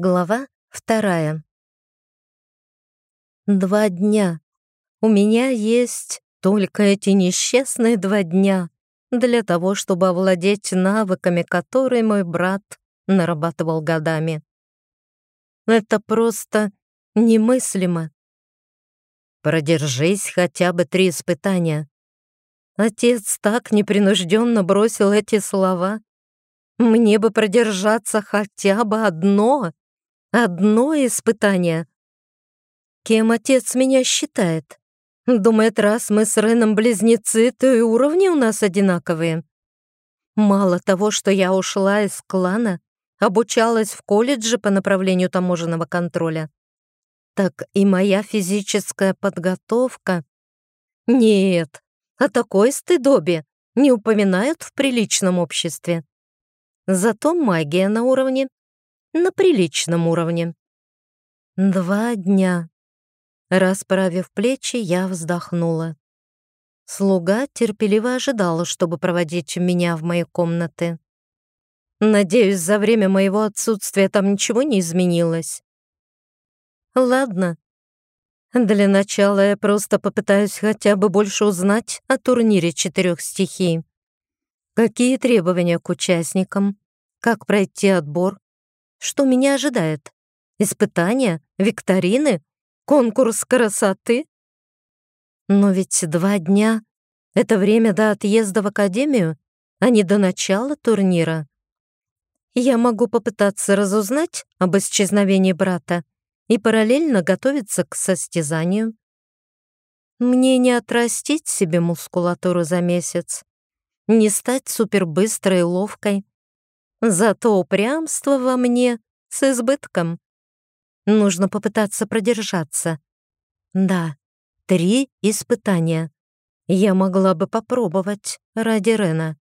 Глава вторая. Два дня. У меня есть только эти несчастные два дня для того, чтобы овладеть навыками, которые мой брат нарабатывал годами. Это просто немыслимо. Продержись хотя бы три испытания. Отец так непринужденно бросил эти слова. Мне бы продержаться хотя бы одно. Одно испытание. Кем отец меня считает? Думает, раз мы с Реном близнецы, то и уровни у нас одинаковые. Мало того, что я ушла из клана, обучалась в колледже по направлению таможенного контроля, так и моя физическая подготовка. Нет, о такой стыдобе не упоминают в приличном обществе. Зато магия на уровне на приличном уровне. Два дня. Расправив плечи, я вздохнула. Слуга терпеливо ожидала, чтобы проводить меня в мои комнаты. Надеюсь, за время моего отсутствия там ничего не изменилось. Ладно. Для начала я просто попытаюсь хотя бы больше узнать о турнире четырех стихий. Какие требования к участникам? Как пройти отбор? Что меня ожидает? Испытания? Викторины? Конкурс красоты? Но ведь два дня — это время до отъезда в академию, а не до начала турнира. Я могу попытаться разузнать об исчезновении брата и параллельно готовиться к состязанию. Мне не отрастить себе мускулатуру за месяц, не стать супербыстрой и ловкой, Зато упрямство во мне с избытком. Нужно попытаться продержаться. Да, три испытания. Я могла бы попробовать ради Рена.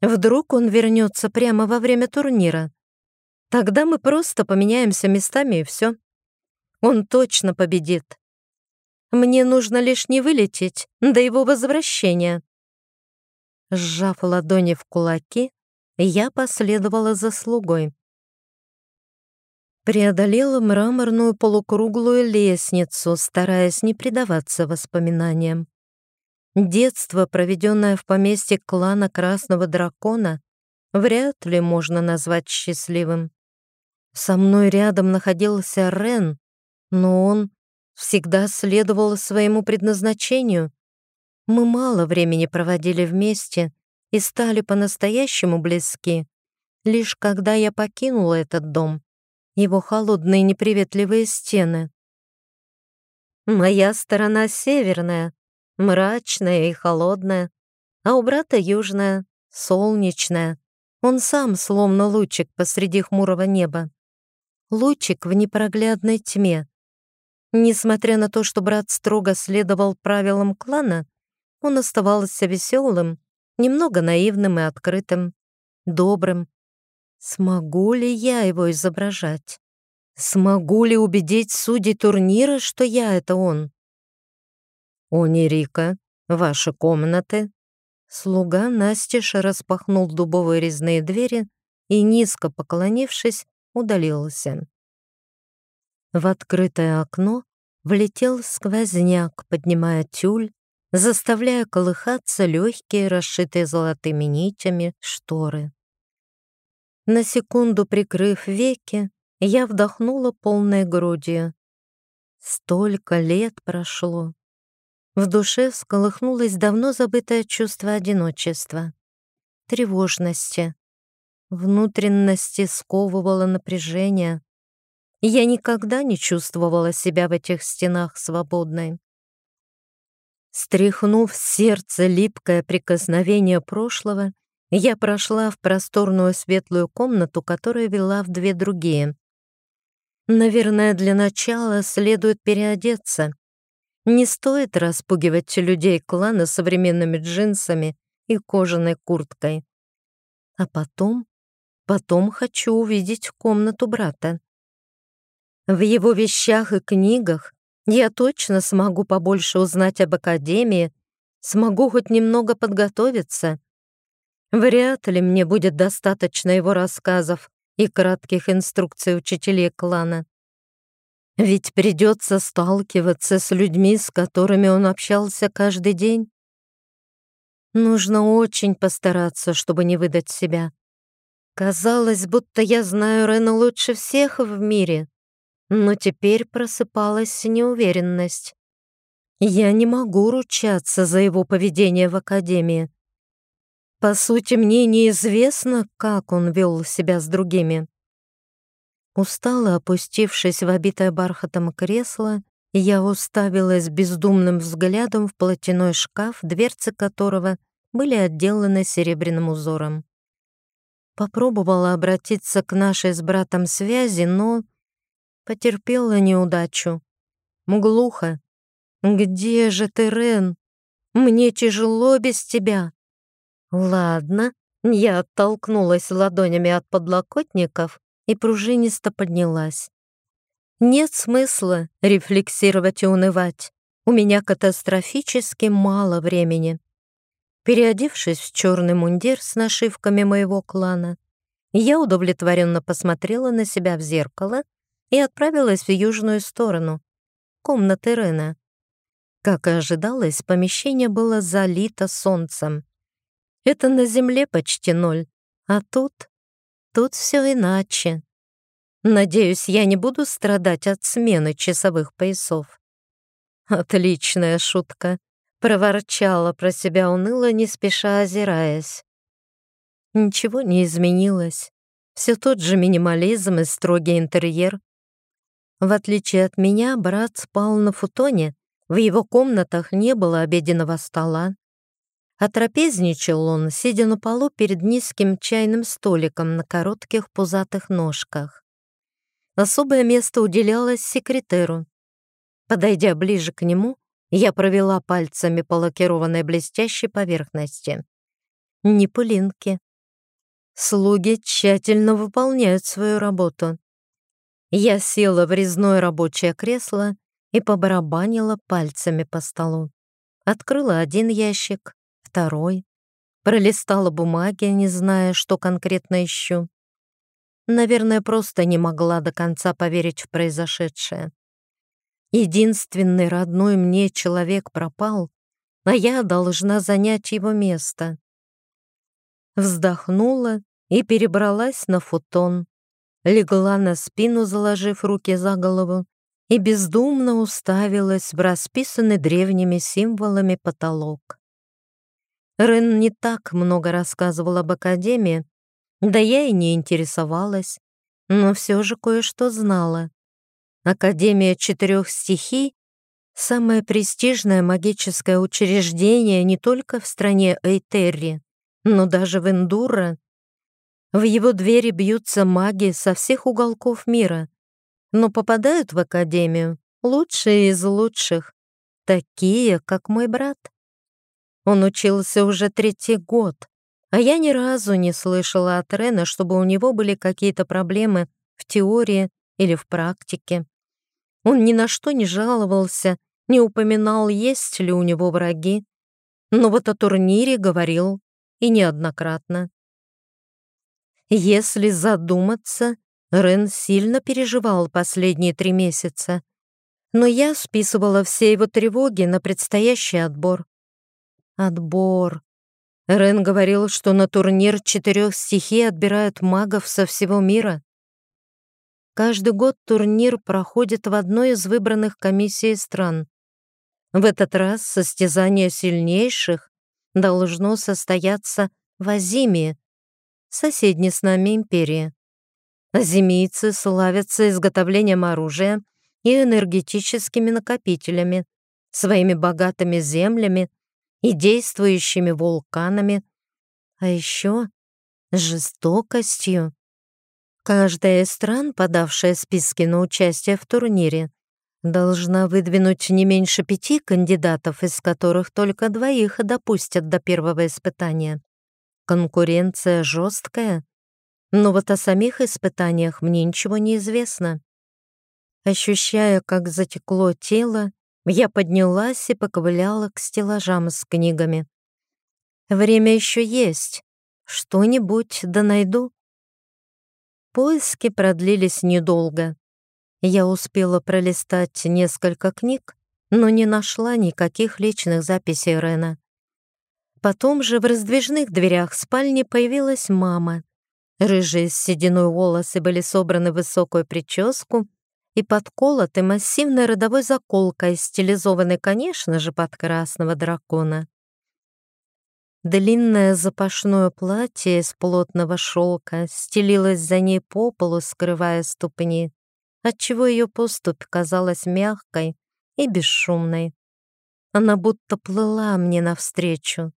Вдруг он вернется прямо во время турнира. Тогда мы просто поменяемся местами и все. Он точно победит. Мне нужно лишь не вылететь до его возвращения. Сжав ладони в кулаки, я последовала за слугой. Преодолела мраморную полукруглую лестницу, стараясь не предаваться воспоминаниям. Детство, проведенное в поместье клана Красного Дракона, вряд ли можно назвать счастливым. Со мной рядом находился Рен, но он всегда следовал своему предназначению. Мы мало времени проводили вместе, и стали по-настоящему близки, лишь когда я покинула этот дом, его холодные неприветливые стены. Моя сторона северная, мрачная и холодная, а у брата южная, солнечная. Он сам словно лучик посреди хмурого неба. Лучик в непроглядной тьме. Несмотря на то, что брат строго следовал правилам клана, он оставался веселым немного наивным и открытым, добрым. Смогу ли я его изображать? Смогу ли убедить судей турнира, что я — это он? «Унирика, ваши комнаты?» Слуга Настеж распахнул дубовые резные двери и, низко поклонившись, удалился. В открытое окно влетел сквозняк, поднимая тюль заставляя колыхаться легкие, расшитые золотыми нитями, шторы. На секунду прикрыв веки, я вдохнула полной грудью. Столько лет прошло. В душе всколыхнулось давно забытое чувство одиночества, тревожности. Внутренности сковывало напряжение. Я никогда не чувствовала себя в этих стенах свободной. Стряхнув с сердца липкое прикосновение прошлого, я прошла в просторную светлую комнату, которая вела в две другие. Наверное, для начала следует переодеться. Не стоит распугивать людей клана современными джинсами и кожаной курткой. А потом, потом хочу увидеть комнату брата. В его вещах и книгах я точно смогу побольше узнать об Академии, смогу хоть немного подготовиться. Вряд ли мне будет достаточно его рассказов, и кратких инструкций учителей клана. Ведь придется сталкиваться с людьми, с которыми он общался каждый день. Нужно очень постараться, чтобы не выдать себя. Казалось, будто я знаю Рена лучше всех в мире, но теперь просыпалась неуверенность. Я не могу ручаться за его поведение в Академии. По сути, мне неизвестно, как он вел себя с другими. Устало опустившись в обитое бархатом кресло, я уставилась бездумным взглядом в платяной шкаф, дверцы которого были отделаны серебряным узором. Попробовала обратиться к нашей с братом связи, но потерпела неудачу. Глухо. «Где же ты, Рен? Мне тяжело без тебя». «Ладно». Я оттолкнулась ладонями от подлокотников и пружинисто поднялась. «Нет смысла рефлексировать и унывать. У меня катастрофически мало времени». Переодевшись в черный мундир с нашивками моего клана, я удовлетворенно посмотрела на себя в зеркало и отправилась в южную сторону, комнаты Рена. Как и ожидалось, помещение было залито солнцем. Это на земле почти ноль, а тут... тут все иначе. Надеюсь, я не буду страдать от смены часовых поясов. Отличная шутка. Проворчала про себя уныло, не спеша озираясь. Ничего не изменилось. Все тот же минимализм и строгий интерьер. В отличие от меня, брат спал на футоне, в его комнатах не было обеденного стола. А трапезничал он, сидя на полу перед низким чайным столиком на коротких пузатых ножках. Особое место уделялось секретеру. Подойдя ближе к нему, я провела пальцами по лакированной блестящей поверхности. Ни пылинки. Слуги тщательно выполняют свою работу. Я села в резное рабочее кресло и побарабанила пальцами по столу. Открыла один ящик, второй. Пролистала бумаги, не зная, что конкретно ищу. Наверное, просто не могла до конца поверить в произошедшее. Единственный родной мне человек пропал, а я должна занять его место. Вздохнула и перебралась на футон. Легла на спину, заложив руки за голову, и бездумно уставилась в расписанный древними символами потолок. Рен не так много рассказывал об Академии, да я и не интересовалась, но все же кое-что знала. Академия четырех стихий — самое престижное магическое учреждение не только в стране Эйтерри, но даже в Эндура. В его двери бьются маги со всех уголков мира, но попадают в Академию лучшие из лучших, такие, как мой брат. Он учился уже третий год, а я ни разу не слышала от Рена, чтобы у него были какие-то проблемы в теории или в практике. Он ни на что не жаловался, не упоминал, есть ли у него враги. Но вот о турнире говорил и неоднократно. Если задуматься, Рен сильно переживал последние три месяца. Но я списывала все его тревоги на предстоящий отбор. Отбор. Рен говорил, что на турнир четырех стихий отбирают магов со всего мира. Каждый год турнир проходит в одной из выбранных комиссий стран. В этот раз состязание сильнейших должно состояться в Азимии, соседней с нами империи. Азимийцы славятся изготовлением оружия и энергетическими накопителями, своими богатыми землями и действующими вулканами, а еще жестокостью. Каждая из стран, подавшая списки на участие в турнире, должна выдвинуть не меньше пяти кандидатов, из которых только двоих допустят до первого испытания. Конкуренция жесткая, но вот о самих испытаниях мне ничего не известно. Ощущая, как затекло тело, я поднялась и поковыляла к стеллажам с книгами. Время еще есть. Что-нибудь да найду. Поиски продлились недолго. Я успела пролистать несколько книг, но не нашла никаких личных записей Рена. Потом же в раздвижных дверях спальни появилась мама. Рыжие с сединой волосы были собраны в высокую прическу и подколоты массивной родовой заколкой, стилизованной, конечно же, под красного дракона. Длинное запашное платье из плотного шелка стелилось за ней по полу, скрывая ступни, отчего ее поступь казалась мягкой и бесшумной. Она будто плыла мне навстречу.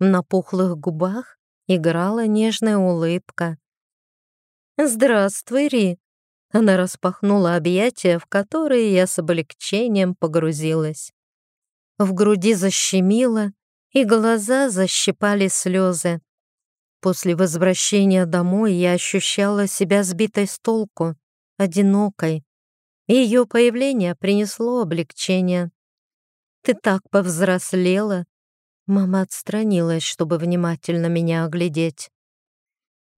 На пухлых губах играла нежная улыбка. «Здравствуй, Ри!» Она распахнула объятия, в которые я с облегчением погрузилась. В груди защемило, и глаза защипали слезы. После возвращения домой я ощущала себя сбитой с толку, одинокой. Ее появление принесло облегчение. «Ты так повзрослела!» Мама отстранилась, чтобы внимательно меня оглядеть.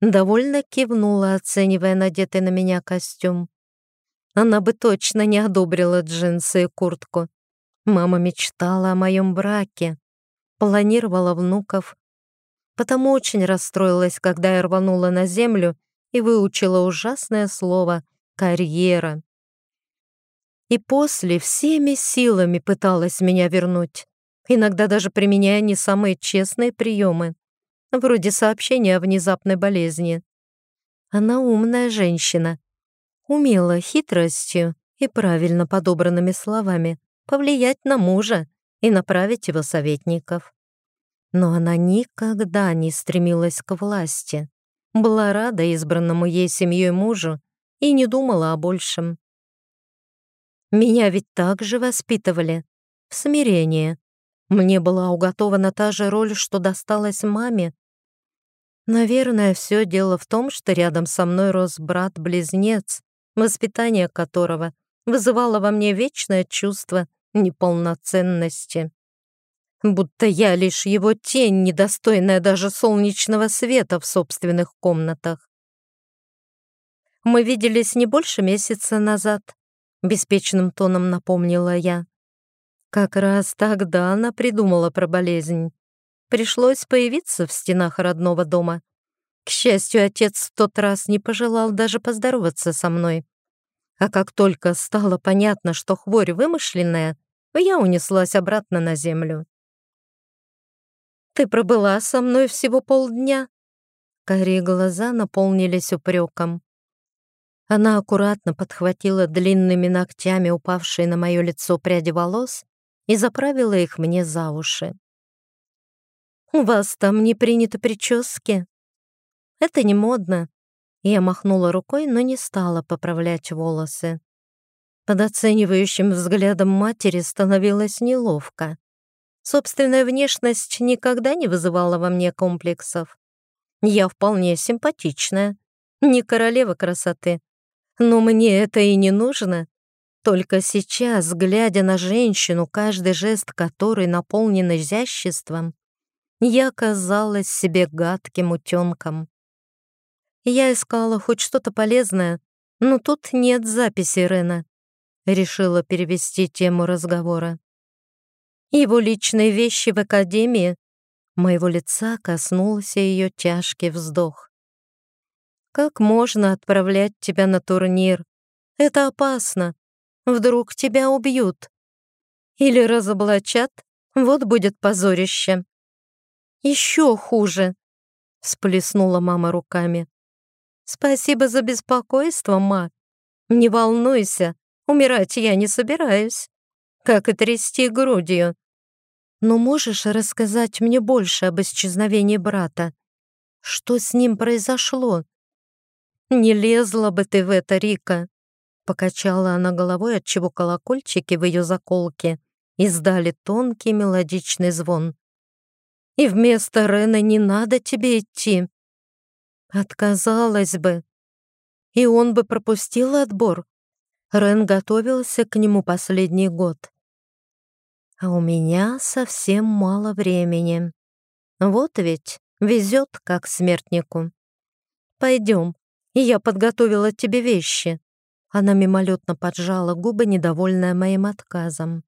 Довольно кивнула, оценивая надетый на меня костюм. Она бы точно не одобрила джинсы и куртку. Мама мечтала о моем браке, планировала внуков. Потому очень расстроилась, когда я рванула на землю и выучила ужасное слово «карьера». И после всеми силами пыталась меня вернуть иногда даже применяя не самые честные приемы, вроде сообщения о внезапной болезни. Она умная женщина, умела хитростью и правильно подобранными словами повлиять на мужа и направить его советников. Но она никогда не стремилась к власти, была рада избранному ей семьей мужу и не думала о большем. Меня ведь так же воспитывали, в смирении, мне была уготована та же роль, что досталась маме. Наверное, все дело в том, что рядом со мной рос брат-близнец, воспитание которого вызывало во мне вечное чувство неполноценности. Будто я лишь его тень, недостойная даже солнечного света в собственных комнатах. «Мы виделись не больше месяца назад», — беспечным тоном напомнила я. Как раз тогда она придумала про болезнь. Пришлось появиться в стенах родного дома. К счастью, отец в тот раз не пожелал даже поздороваться со мной. А как только стало понятно, что хворь вымышленная, я унеслась обратно на землю. «Ты пробыла со мной всего полдня?» Карие глаза наполнились упреком. Она аккуратно подхватила длинными ногтями упавшие на мое лицо пряди волос и заправила их мне за уши. «У вас там не приняты прически?» «Это не модно». Я махнула рукой, но не стала поправлять волосы. Под оценивающим взглядом матери становилось неловко. Собственная внешность никогда не вызывала во мне комплексов. Я вполне симпатичная, не королева красоты. Но мне это и не нужно. Только сейчас, глядя на женщину, каждый жест которой наполнен изяществом, я казалась себе гадким утенком. Я искала хоть что-то полезное, но тут нет записи Рена. Решила перевести тему разговора. Его личные вещи в академии. Моего лица коснулся ее тяжкий вздох. Как можно отправлять тебя на турнир? Это опасно. Вдруг тебя убьют. Или разоблачат, вот будет позорище. Еще хуже, всплеснула мама руками. Спасибо за беспокойство, ма. Не волнуйся, умирать я не собираюсь. Как и трясти грудью. Но можешь рассказать мне больше об исчезновении брата? Что с ним произошло? Не лезла бы ты в это, Рика. Покачала она головой, отчего колокольчики в ее заколке издали тонкий мелодичный звон. «И вместо Рена не надо тебе идти!» Отказалась бы. И он бы пропустил отбор. Рен готовился к нему последний год. А у меня совсем мало времени. Вот ведь везет как смертнику. Пойдем, и я подготовила тебе вещи». Она мимолетно поджала губы, недовольная моим отказом.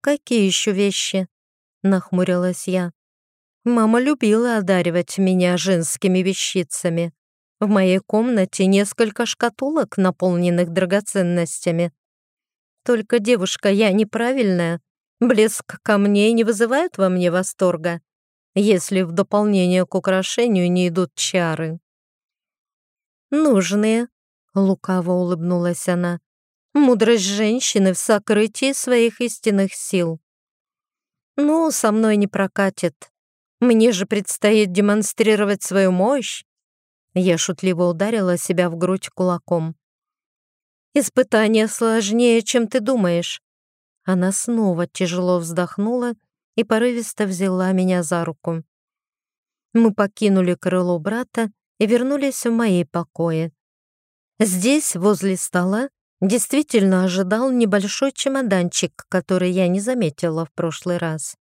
«Какие еще вещи?» — нахмурилась я. Мама любила одаривать меня женскими вещицами. В моей комнате несколько шкатулок, наполненных драгоценностями. Только, девушка, я неправильная. Блеск камней не вызывает во мне восторга, если в дополнение к украшению не идут чары. «Нужные», — лукаво улыбнулась она, «мудрость женщины в сокрытии своих истинных сил». «Ну, со мной не прокатит. Мне же предстоит демонстрировать свою мощь». Я шутливо ударила себя в грудь кулаком. «Испытание сложнее, чем ты думаешь». Она снова тяжело вздохнула и порывисто взяла меня за руку. Мы покинули крыло брата и вернулись в мои покои. Здесь, возле стола, действительно ожидал небольшой чемоданчик, который я не заметила в прошлый раз.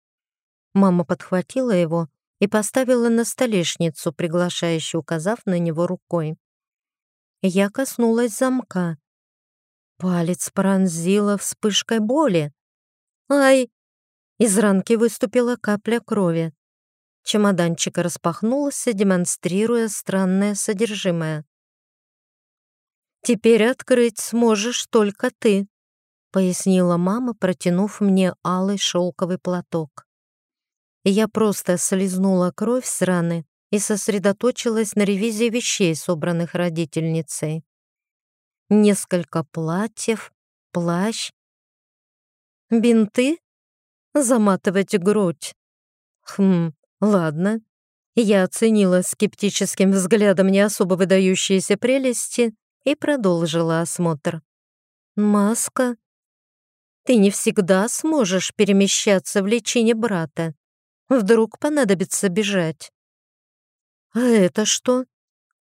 Мама подхватила его и поставила на столешницу, приглашающе указав на него рукой. Я коснулась замка. Палец пронзила вспышкой боли. «Ай!» Из ранки выступила капля крови. Чемоданчик распахнулся, демонстрируя странное содержимое. «Теперь открыть сможешь только ты», — пояснила мама, протянув мне алый шелковый платок. Я просто слезнула кровь с раны и сосредоточилась на ревизии вещей, собранных родительницей. Несколько платьев, плащ. Бинты? Заматывать грудь. Хм, ладно. Я оценила скептическим взглядом не особо выдающиеся прелести и продолжила осмотр. Маска. Ты не всегда сможешь перемещаться в личине брата. Вдруг понадобится бежать. А это что?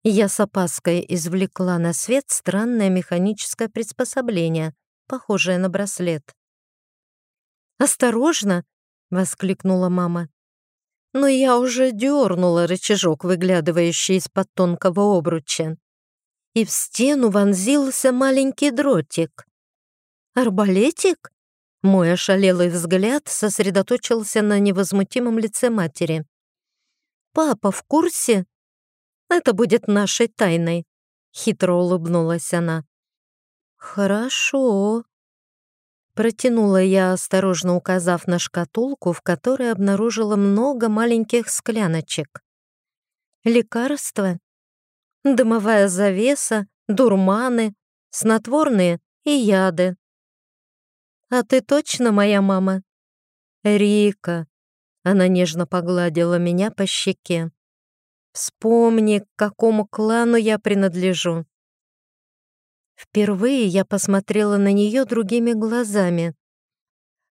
Я с опаской извлекла на свет странное механическое приспособление, похожее на браслет. «Осторожно!» — воскликнула мама. Но я уже дернула рычажок, выглядывающий из-под тонкого обруча. И в стену вонзился маленький дротик. «Арбалетик?» Мой ошалелый взгляд сосредоточился на невозмутимом лице матери. «Папа в курсе?» Это будет нашей тайной», — хитро улыбнулась она. «Хорошо», — протянула я, осторожно указав на шкатулку, в которой обнаружила много маленьких скляночек. «Лекарства, дымовая завеса, дурманы, снотворные и яды». «А ты точно моя мама?» «Рика», — она нежно погладила меня по щеке. Вспомни, к какому клану я принадлежу. Впервые я посмотрела на нее другими глазами.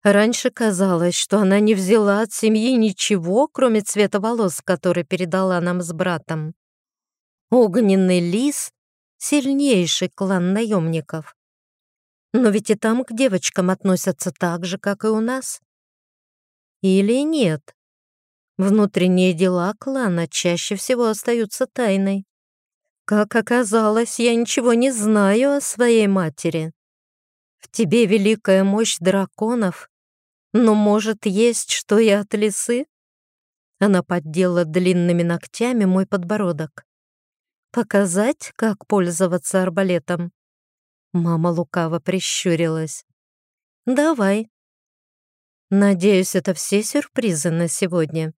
Раньше казалось, что она не взяла от семьи ничего, кроме цвета волос, который передала нам с братом. Огненный лис — сильнейший клан наемников. Но ведь и там к девочкам относятся так же, как и у нас. Или нет? Внутренние дела клана чаще всего остаются тайной. Как оказалось, я ничего не знаю о своей матери. В тебе великая мощь драконов, но, может, есть что и от лисы? Она поддела длинными ногтями мой подбородок. Показать, как пользоваться арбалетом? Мама лукаво прищурилась. «Давай». «Надеюсь, это все сюрпризы на сегодня».